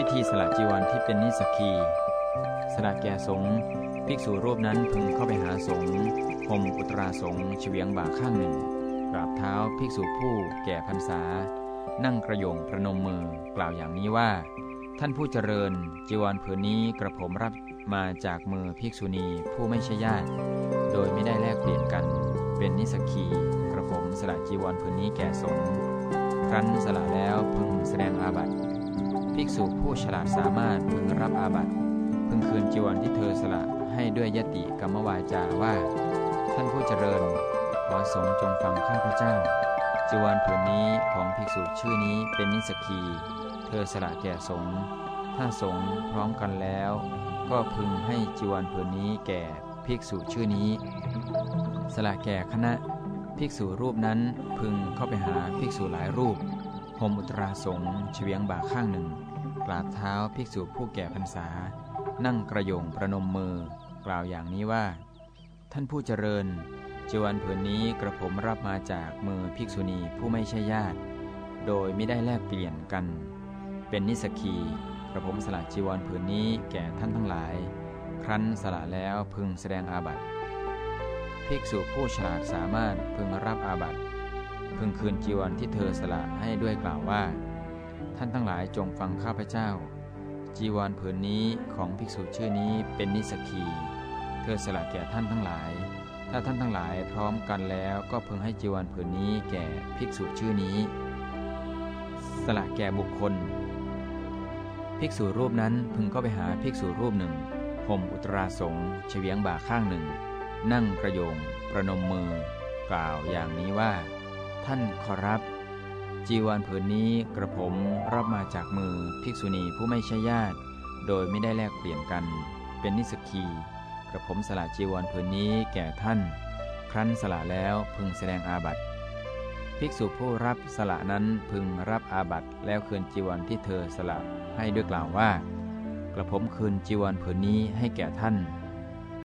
วิธีสละจีวรที่เป็นนิสกีสละแก่สงภิกษุรูปนั้นพึงเข้าไปหาสงห่มอุตราสงเฉียงบ่าข้างหนึ่งกราบเท้าภิกษุผู้แก่พรรษา นั่งกระโยงประนมมือกล่าวอย่างนี้ว่า ท่านผู้เจริญจีวรผืนนี้กระผมรับมาจากมือภิกษุณีผู้ไม่ใช่ญาติ โดยไม่ได้แลกเปลี่ยนกัน เป็นนิสกีกระผมสละจีวรผืนนี้แก่สงฆ์ครั้นสละแล้วพึงแสดงอาบัติ ภิกษุผู้ฉลาดสามารถพึงรับอาบัติพึงคืนจีวรที่เธอสละให้ด้วยยติกรรมวาจาว่า ท่านผู้เจริญขอสงฆ์จงฟังข้าพเจ้าจีวรผืนนี้ของภิกษุชื่อนี้เป็นนิสกี เธอสละแก่สงฆ์ถ้าสงฆ์พร้อมกันแล้ว ก็พึงให้จีวรผืนนี้แก่ภิกษุชื่อนี้ สละแก่คณะ ภิกษุรูปนั้นพึงเข้าไปหาภิกษุหลายรูป ห่มอุตราสงเฉียงบ่าข้างหนึ่ง กราบเท้าภิกษุผู้แก่พรรษา นั่งกระโยงประนมมือกล่าวอย่างนี้ว่า ท่านผู้เจริญจวรผืนนี้กระผมรับมาจากมือภิกษุณีผู้ไม่ใช่ญาติ โดยไม่ได้แลกเปลี่ยนกัน เป็นนิสกีกระผมสละจีวรผืนนี้แก่ท่านทั้งหลาย ครั้นสละแล้วพึงแสดงอาบัติภิกษุผู้ฉลาดสามารถพึงรับอาบัติ พึงคืนจีวรที่เธอสละให้ด้วยกล่าวว่า ท่านทั้งหลายจงฟังข้าพเจ้า จีวรผืนนี้ของภิกษุชื่อนี้เป็นนิสกี เธอสละแก่ท่านทั้งหลาย ถ้าท่านทั้งหลายพร้อมกันแล้วก็พึงให้จีวรผืนนี้แก่ภิกษุชื่อนี้ สละแก่บุคคล ภิกษุรูปนั้นพึงเข้าไปหาภิกษุรูปหนึ่งห่มอุตราสงเฉียงบ่าข้างหนึ่ง นั่งกระโยง ประนมมือ กล่าวอย่างนี้ว่า ท่านขอรับ จีวรผืนนี้กระผมรับมาจากมือภิกษุณีผู้ไม่ใช่ญาติ โดยไม่ได้แลกเปลี่ยนกัน เป็นนิสกคีกระผมสละจีวรผืนนี้แก่ท่าน ครั้นสละแล้วพึงแสดงอาบัติ ภิกษุผู้รับสละนั้นพึงรับอาบัติแล้วคืนจีวรที่เธอสละให้ด้วยกล่าวว่า กระผมคืนจีวรผืนนี้ให้แก่ท่าน